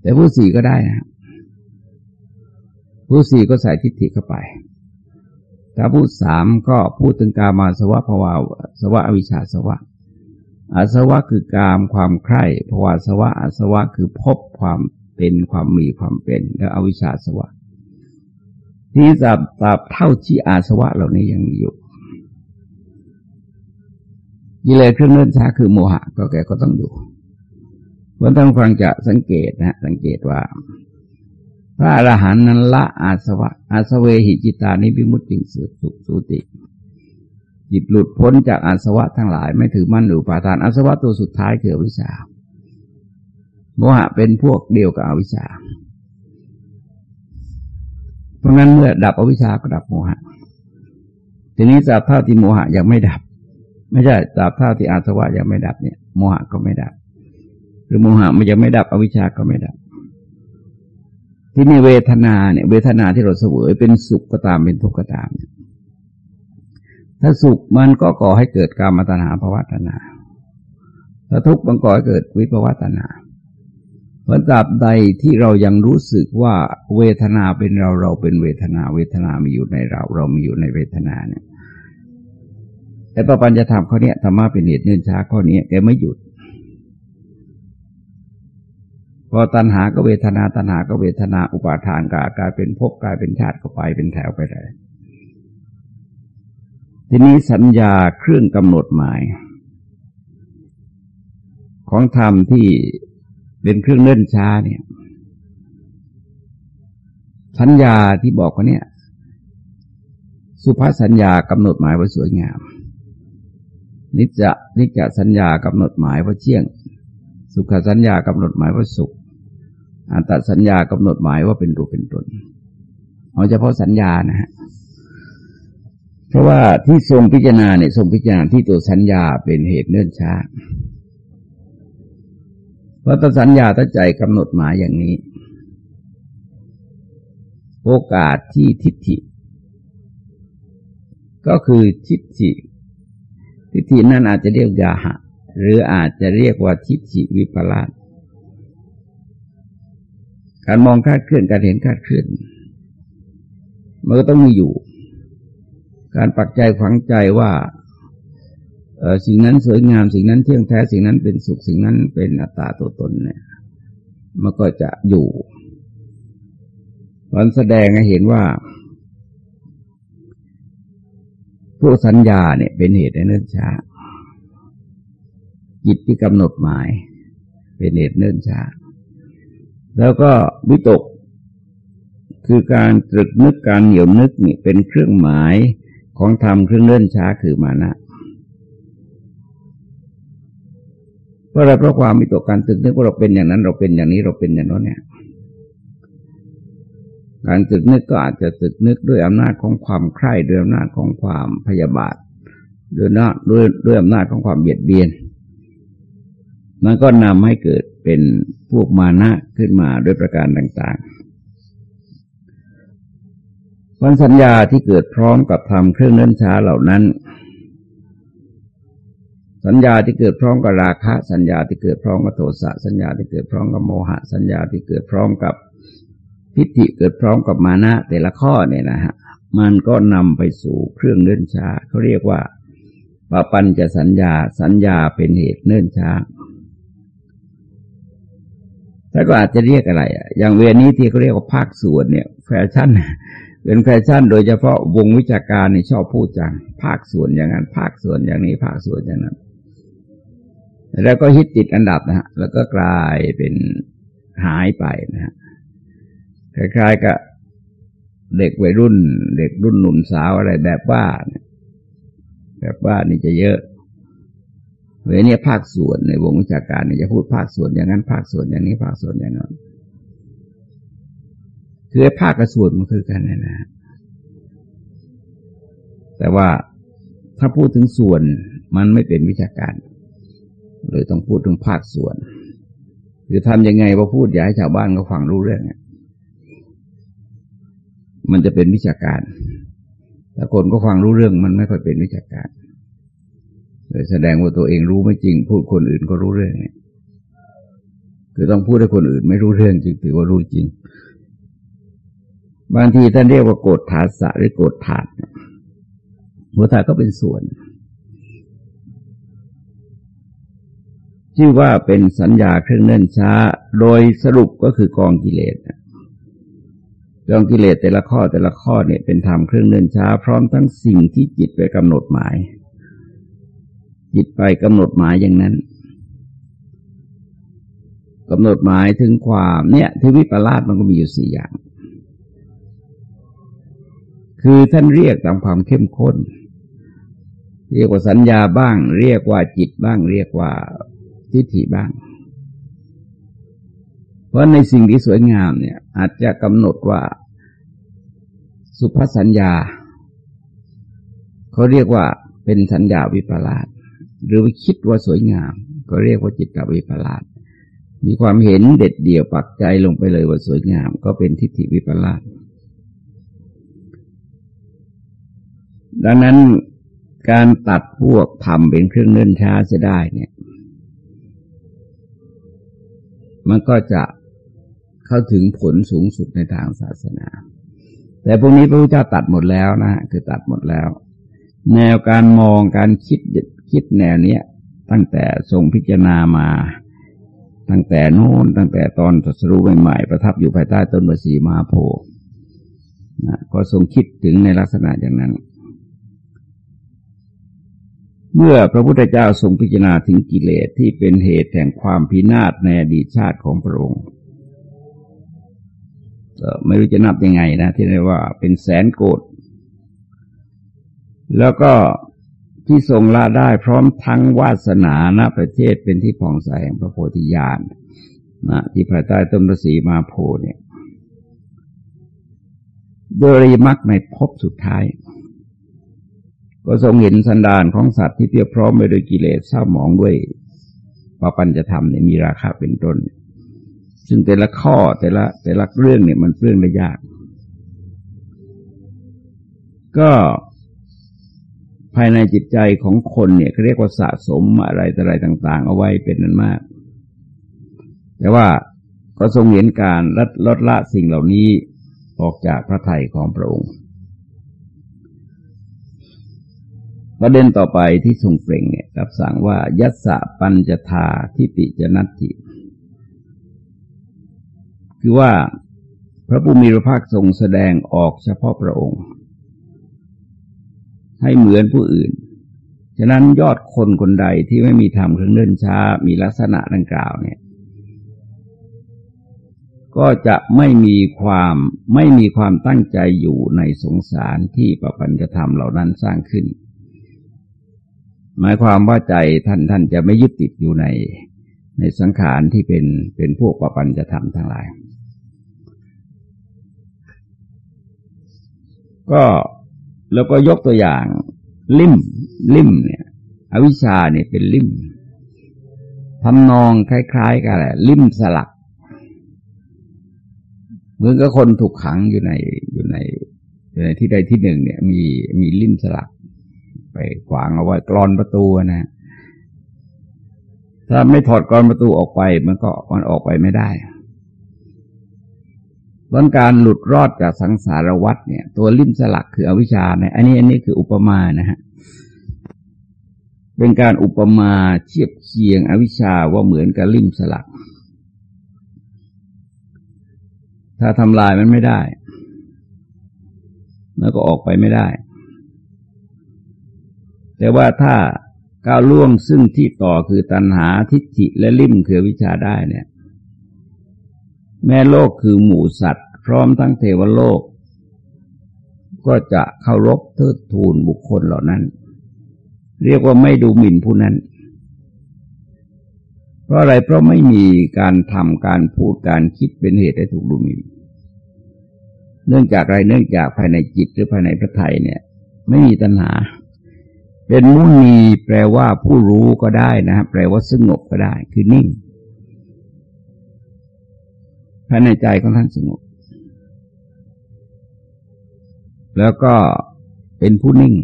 แต่พูดสี่ก็ได้นะผู้สี่ก็ใส่ทิฏฐิเข้าไปถ้าพูดสามก็พูดถึงกามาสวะภาวาสวะอวิชชาสวะอาสวะคือกามความใคร่ภาวาสวะอาสวะคือพบความเป็นความมีความเป็น แล้วอวิชชาสวะที่จับตับเท่าที่อาสวะเหล่านี้ยังมีอยู่ กิเลสเครื่องเลื่นช้าคือโมหะ ก็แกก็ต้องอยู่วันต้องฟังจะสังเกตนะสังเกตว่า พระอรหันต์นั้นละอาสวะ อาสเวหิจิตานิพิมุตติสุสุสุติ จิตหลุดพ้นจากอาสวะทั้งหลาย ไม่ถือมั่นหรือปาทานอาสวะตัวสุดท้ายคือวิชา โมหะเป็นพวกเดียวกับอวิชชา เพราะงั้นเมื่อดับอวิชชาก็ดับโมหะ ทีนี้ตราบเท่าที่โมหะยังไม่ดับ ไม่ใช่ตราบเท่าที่อาสวะยังไม่ดับเนี่ยโมหะก็ไม่ดับ หรือโมหะมันยังไม่ดับอวิชชาก็ไม่ดับ ที่นี่เวทนาเนี่ย เวทนาที่เราเสวยเป็นสุขก็ตามเป็นทุกข์ก็ตาม ถ้าสุขมันก็ก่อให้เกิดการมตัณหาภาวะตนาถ้าทุกข์มันก่อให้เกิดวิภาวะตนาเพราะตราบใดที่เรายังรู้สึกว่าเวทนาเป็นเราเราเป็นเวทนา เวทนามีอยู่ในเรา เรามีอยู่ในเวทนาเนี่ย แต่ปปัญจะทำข้อนี้ธรรมะเป็นเหตุเนื่นช้าข้อนี้แกไม่หยุด พอตัณหาก็เวทนาตัณหาก็เวทนาอุปาทานกากลายเป็นภพกลายเป็นชาติก็ไปเป็นแถวไปเลยทีนี้สัญญาเครื่องกำหนดหมาย ของธรรมที่เป็นเครื่องเล่นช้าเนี่ยสัญญาที่บอกว่าเนี่ย สุภาษสัญญากำหนดหมายไว่าสวยงาม นิจจะนิจจะสัญญากำหนดหมายว่าเชี่ยง สุขสัญญากำหนดหมายว่าสุข อัตตสัญญากำหนดหมายว่าเป็นรูปเป็นตนเอาเฉพาะสัญญานะฮะเพราะว่าที่ทรงพิจารณาเนี่ยทรงพิจารณาที่ตัวสัญญาเป็นเหตุเนื่นช้าเพราะถ้าสัญญาถ้าใจกำหนดหมายอย่างนี้ โอกาสที่ทิฏฐิ ก็คือทิฏฐิ ทิฏฐินั้นอาจจะเรียกยาหะ หรืออาจจะเรียกว่าทิฏฐิวิปลาสการมองคาดเคลื่อนการเห็นคาดเคลื่อนมันก็ต้องมีอยู่ การปักใจฝังใจว่าสิ่งนั้นสวยงามสิ่งนั้นเที่ยงแท้สิ่งนั้นเป็นสุขสิ่งนั้นเป็นอัตตาตัวตนเนี่ยมันก็จะอยู่มันแสดงให้เห็นว่า พวกสัญญาเนี่ยเป็นเหตุให้เนิ่นช้าจิตที่กำหนดหมาย เป็นเหตุเนิ่นช้าแล้วก็วิตก คือการตรึกนึกการเหนียวนึกนี่เป็นเครื่องหมายของธรรมเครื่องเลื่อนช้าคือมานะเพราะอะไรเพราะความมีตัวการตรึกนึกว่าเราเป็นอย่างนั้นเราเป็นอย่างนี้เราเป็นอย่างนั้นเนี่ย การตึกนึกก็อาจจะตึกนึกด้วยอำนาจของความใคร่ด้วยอำนาจของความพยาบาทด้วยนาด้วยด้วยอำนาจของความเบียดเบียน มันก็นำให้เกิดเป็นพวกมานะขึ้นมาด้วยประการต่าง ๆ วันสัญญาที่เกิดพร้อมกับทำเครื่องเลื่นช้าเหล่านั้น สัญญาที่เกิดพร้อมกับราคะ สัญญาที่เกิดพร้อมกับโทสะสัญญาที่เกิดพร้อมกับโมหะ สัญญาที่เกิดพร้อมกับ ทิฏฐิเกิดพร้อมกับมานะแต่ละข้อเนี่ยนะฮะมันก็นำไปสู่เครื่องเนื่นช้าเขาเรียกว่าปปัญจะสัญญาสัญญาเป็นเหตุเนื่นช้าถ้าก็อาจจะเรียกอะไรอะอย่างเวรนี้ที่เขาเรียกว่าภาคส่วนเนี่ย แฟชั่น เป็นแฟชั่น โดยเฉพาะวงวิชาการนี่ชอบพูดจัง ภาคส่วนอย่างนั้น ภาคส่วนอย่างนี้ ภาคส่วนอย่างนั้น แล้วก็ฮิตติดอันดับนะฮะ แล้วก็กลายเป็นหายไปนะฮะ คล้ายๆกับเด็กวัยรุ่น เด็กรุ่นหนุ่มสาวอะไรแบบว่าแบบว่านี่จะเยอะเวลานี้ภาคส่วนในวงวิชาการเนี่ยจะพูดภาคส่วนอย่างนั้น ภาคส่วนอย่างนี้ภาคส่วนอย่างนั้นคือภาคกับส่วนมันคือกันนะนะ แต่ว่าถ้าพูดถึงส่วนมันไม่เป็นวิชาการเลยต้องพูดถึงภาคส่วน คือทำยังไงพอพูดอย่าให้ชาวบ้านเขาฟังรู้เรื่องเนี่ย มันจะเป็นวิชาการ แต่คนก็ฟังรู้เรื่องมันไม่ค่อยเป็นวิชาการเลยแสดงว่าตัวเองรู้ไม่จริง พูดคนอื่นก็รู้เรื่องเนี่ยคือต้องพูดให้คนอื่นไม่รู้เรื่องจริงถือว่ารู้จริง บางทีท่านเรียกว่าโกรธฐาสะหรือโกรธฐานหัวถาก็เป็นส่วน ชื่อว่าเป็นสัญญาเครื่องเนื่นช้า โดยสรุปก็คือกองกิเลส กองกิเลสแต่ละข้อแต่ละข้อเนี่ยเป็นธรรมเครื่องเนื่นช้า พร้อมทั้งสิ่งที่จิตไปกำหนดหมาย จิตไปกำหนดหมายอย่างนั้นกำหนดหมายถึงความเนี่ยที่วิปลาสมันก็มีอยู่สี่อย่าง คือท่านเรียกตามความเข้มข้น เรียกว่าสัญญาบ้าง เรียกว่าจิตบ้าง เรียกว่าทิฏฐิบ้างเพราะในสิ่งที่สวยงามเนี่ย อาจจะกำหนดว่า สุภสัญญา เขาเรียกว่าเป็นสัญญาวิปลาสหรือคิดว่าสวยงาม ก็เรียกว่าจิตตวิปลาสมีความเห็นเด็ดเดี่ยวปักใจลงไปเลยว่าสวยงาม ก็เป็นทิฏฐิวิปลาสดังนั้นการตัดพวกทำเป็นเครื่องเนิ่นช้าเสียได้เนี่ย มันก็จะเข้าถึงผลสูงสุดในทางศาสนา แต่พวกนี้พระพุทธเจ้าตัดหมดแล้วนะ คือตัดหมดแล้ว แนวการมองการคิดคิดแนวเนี้ยตั้งแต่ทรงพิจารณามา ตั้งแต่โน้นตั้งแต่ตอนตรัสรู้ใหม่ๆประทับอยู่ภายใต้ต้นบสีมาโพนะก็ทรงคิดถึงในลักษณะอย่างนั้น เมื่อพระพุทธเจ้าทรงพิจารณาถึงกิเลสที่เป็นเหตุแห่งความพินาศในอดีตชาติของพระองค์ ไม่รู้จะนับยังไงนะ ที่เรียกว่าเป็นแสนโกดแล้วก็ที่ทรงละได้พร้อมทั้งวาสนาณประเทศเป็นที่ผ่องใสแห่งพระโพธิญาณนะที่ภายใต้ต้นฤาษีมาโพเนี่ย โดยริมักในภพสุดท้าย ก็ทรงเห็นสันดานของสัตว์ที่เพียบพร้อมไปด้วยกิเลสเศร้าหมองด้วยปปัญจะทำเนี่ยมีราคาเป็นต้น ซึ่งแต่ละข้อแต่ละแต่ละเรื่องเนี่ยมันเรื่องได้ยาก ก็ภายในจิตใจของคนเนี่ยเขาเรียกว่าสะสมอะไรอะไรต่าง ๆ เอาไว้เป็นนั้นมาก แต่ว่าก็ทรงเห็นการลดลดละสิ่งเหล่านี้ออกจากพระทัยของพระองค์ ประเด็นต่อไปที่ทรงเปล่งเนี่ยรับสั่งว่า ยัสสะปัญจทาทิติจนัตติ คือว่าพระผู้มีพระภาคทรงแสดงออกเฉพาะพระองค์ ให้เหมือนผู้อื่น ฉะนั้นยอดคนคนใดที่ไม่มีธรรมเครื่องเดินช้า มีลักษณะดังกล่าวเนี่ย ก็จะไม่มีความไม่มีความตั้งใจอยู่ในสงสารที่ประพันธธรรมเหล่านั้นสร้างขึ้น หมายความว่าใจท่านท่านจะไม่ยึดติดอยู่ในในสังขารที่เป็นเป็นพวกประพันธธรรมทั้งหลาย ก็แล้วก็ยกตัวอย่างลิมลิมเนี่ย อวิชชาเนี่ยเป็นลิมทำนองคล้าย ๆ กันแหละลิมสลักเหมือนกับคนถูกขังอยู่ในอยู่ในอยู่ในที่ใดที่หนึ่ง เนี่ย มีมีลิมสลัก ไปขวางเอาไว้กรอนประตูนะถ้าไม่ถอดกรอนประตูออกไป มันก็มันออกไปไม่ได้ วันการหลุดรอดจากสังสารวัฏเนี่ย ตัวลิ่มสลักคืออวิชชาเนี่ย อันนี้อันนี้คืออุปมานะฮะเป็นการอุปมาเทียบเคียงอวิชชาว่าเหมือนกับลิ่มสลัก ถ้าทำลายมันไม่ได้ แล้วก็ออกไปไม่ได้ แต่ว่าถ้าก้าวล่วงซึ่งที่ต่อคือตัณหาทิฏฐิและลิ่มคือวิชาได้เนี่ย แม้โลกคือหมู่สัตว์ พร้อมทั้งเทวโลก ก็จะเคารพเทิดทูนบุคคลเหล่านั้น เรียกว่าไม่ดูหมิ่นผู้นั้น เพราะอะไรเพราะไม่มีการทำการพูดการคิดเป็นเหตุให้ถูกดูหมิ่นเนื่องจากอะไรเนื่องจากภายในจิตหรือภายในพระไทยเนี่ย ไม่มีตัณหา เป็นมุนีแปลว่าผู้รู้ก็ได้นะแปลว่าสงบก็ได้ คือนิ่ง ภายในใจของท่านสงบ แล้วก็เป็นผู้นิ่ง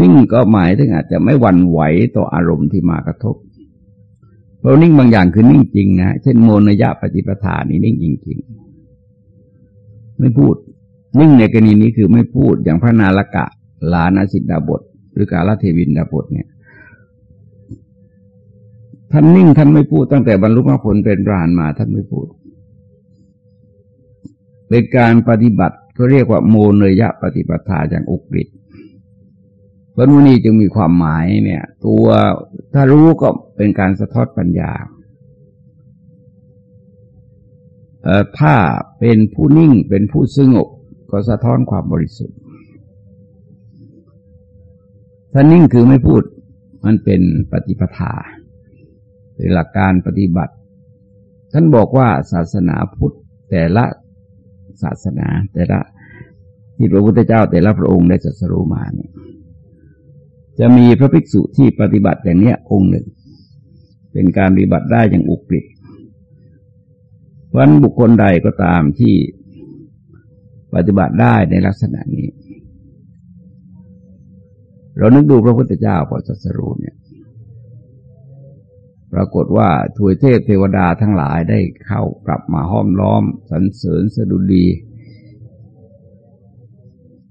นิ่งก็หมายถึงอาจจะไม่หวั่นไหวต่ออารมณ์ที่มากระทบเพราะนิ่งบางอย่างคือนิ่งจริงนะเช่นโมนยะปฏิปทานี่นิ่งจริงๆไม่พูด นิ่งในกรณีนี้คือไม่พูดอย่างพระนาลกะลานาสิดาบท หรือกาลเทวินดาบทเนี่ย ท่านนิ่งท่านไม่พูดตั้งแต่บรรลุมรรคผลเป็นพระานมาท่านไม่พูด เป็นการปฏิบัติเขาเรียกว่าโมเนยะปฏิปทาอย่างอุกฤษพระนุนีจึงมีความหมายเนี่ย ตัวถ้ารู้ก็เป็นการสะท้อนปัญญาถ้าเป็นผู้นิ่งเป็นผู้สงบก็สะท้อนความบริสุทธิ์ ถ้านิ่งคือไม่พูดมันเป็นปฏิปทา หรือหลักการปฏิบัติ ท่านบอกว่าศาสนาพุทธแต่ละศาสนา แต่ละที่พระพุทธเจ้าแต่ละพระองค์ได้จัดสรุมาเนี่ยจะมีพระภิกษุที่ปฏิบัติอย่างเนี้ยองค์หนึ่ง เป็นการปฏิบัติได้อย่างอุกฤษวันบุคคลใดก็ตามที่ปฏิบัติได้ในลักษณะนี้ เรานึกดูพระพุทธเจ้าพอจัสรูเนี่ย ปรากฏว่าถวยเทพเทวดาทั้งหลายได้เข้ากลับมาห้อมล้อมสรรเสริญสดุดี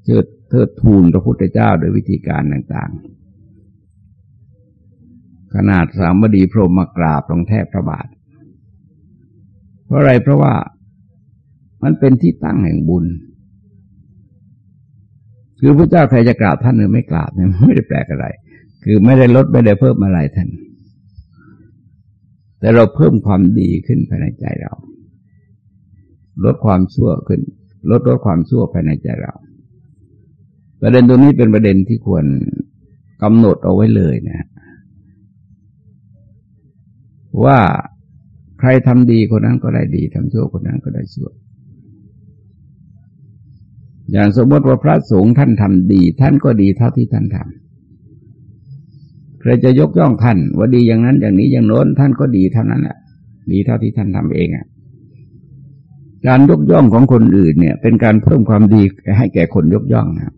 เชิดเทิดทูนพระพุทธเจ้าโดยวิธีการต่างๆ ขนาดสามบดีพรหมมากราบลงแทบพระบาท เพราะอะไรเพราะว่ามันเป็นที่ตั้งแห่งบุญ คือพระเจ้าใครจะกราบท่านหรือไม่กราบเนี่ยไม่ได้แปลกอะไร คือไม่ได้ลดไม่ได้เพิ่มอะไรท่าน แต่เราเพิ่มความดีขึ้นภายในใจเรา ลดความชั่วขึ้น ลดลดความชั่วภายในใจเรา ประเด็นตรงนี้เป็นประเด็นที่ควรกำหนดเอาไว้เลยนะ ว่าใครทำดีคนนั้นก็ได้ดีทำชั่วคนนั้นก็ได้ชั่ว อย่างสมมติว่าพระสงฆ์ท่านทำดี ท่านก็ดีเท่าที่ท่านทำ ใครจะยกย่องท่านว่าดีอย่างนั้นอย่างนี้อย่างโน้นท่านก็ดีเท่านั้นแหละดีเท่าที่ท่านทำเองอะ่ะการยกย่องของคนอื่นเนี่ย เป็นการเพิ่มความดีให้แก่คนยกย่องนะ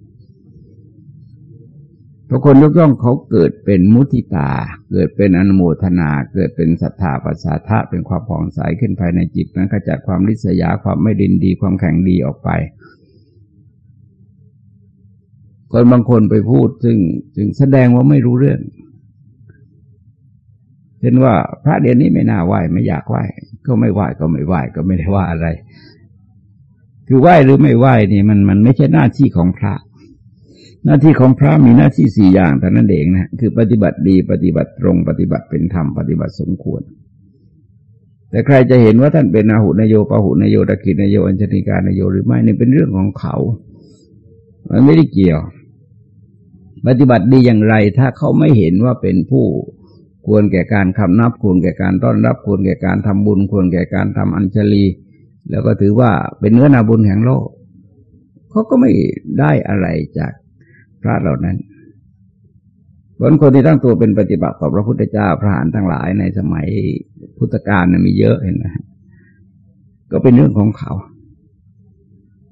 พอคนยกย่องเขาเกิดเป็นมุทิตา เกิดเป็นอนุโมทนา เกิดเป็นศรัทธาปัสสาทะเป็นความผ่องใสขึ้นภายในจิตนั้นขจัดความริษยาความไม่ดินดีความแข็งดีออกไป คนบางคนไปพูดซึ่งจึงแสดงว่าไม่รู้เรื่อง เช่นว่าพระเดียนนี้ไม่น่าไหวไม่อยากไหวก็ไม่ไหวก็ไม่ไหวก็ไม่ได้ว่าอะไร คือไหวหรือไม่ไหวนี่มันมันไม่ใช่หน้าที่ของพระ หน้าที่ของพระมีหน้าที่สี่อย่างแต่นั้นเองนะคือปฏิบัติดีปฏิบัติตรงปฏิบัติเป็นธรรมปฏิบัติสมควร แต่ใครจะเห็นว่าท่านเป็นอาหุนโยปหุนโยตะกินโยอัญชนิการนโยหรือไม่นี่เป็นเรื่องของเขา มันไม่ได้เกี่ยว ปฏิบัติดีอย่างไร ถ้าเขาไม่เห็นว่าเป็นผู้ ควรแก่การคำนับ ควรแก่การต้อนรับ ควรแก่การทำบุญ ควรแก่การทำอัญชลี แล้วก็ถือว่าเป็นเนื้อนาบุญแห่งโลกเขาก็ไม่ได้อะไรจากพระเหล่านั้นผลคนที่ตั้งตัวเป็นปฏิบัติต่อพระพุทธเจ้าพระหานทั้งหลายในสมัยพุทธกาลมีเยอะเห็นไหมก็เป็นเรื่องของเขา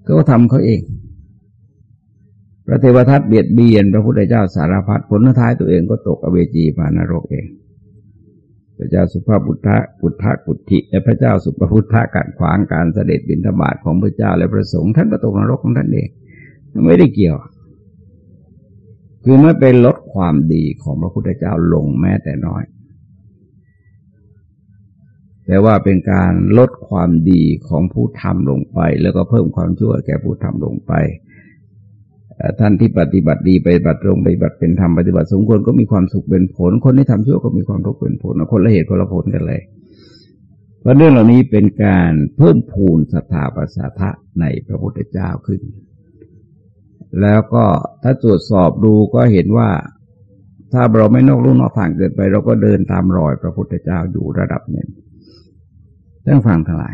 เขาทำเขาเอง พระเทวทัตเบียดเบียนพระพุทธเจ้าสารพัดผลท้ายตัวเองก็ตกอเวจีมานรกเอง พระเจ้าสุภาพุทธะพุทธะกุฏิและพระเจ้าสุภพุทธะกัดขวางการเสด็จบิณฑบาตของพระเจ้าและพระสงฆ์ท่านก็ตกนรกของท่านเองไม่ได้เกี่ยว คือไม่ไปลดความดีของพระพุทธเจ้าลงแม้แต่น้อย แต่ว่าเป็นการลดความดีของผู้ทำลงไป แล้วก็เพิ่มความชั่วแก่ผู้ทำลงไป ท่านที่ปฏิบัติดีไปปฏิบัติตรงไปปฏิบัติเป็นธรรมปฏิบัติสมควรก็มีความสุขเป็นผล คนที่ทำชั่วก็มีความทุกข์เป็นผลคนละเหตุคนละผลกันเลย เพราะเรื่องเหล่านี้เป็นการเพิ่มพูนศรัทธาประสาทะในพระพุทธเจ้าขึ้น แล้วก็ถ้าตรวจสอบดูก็เห็นว่า ถ้าเราไม่นอกลู่นอกทางเกิดไป เราก็เดินตามรอยพระพุทธเจ้าอยู่ระดับหนึ่งท่านฟังทั้งหลาย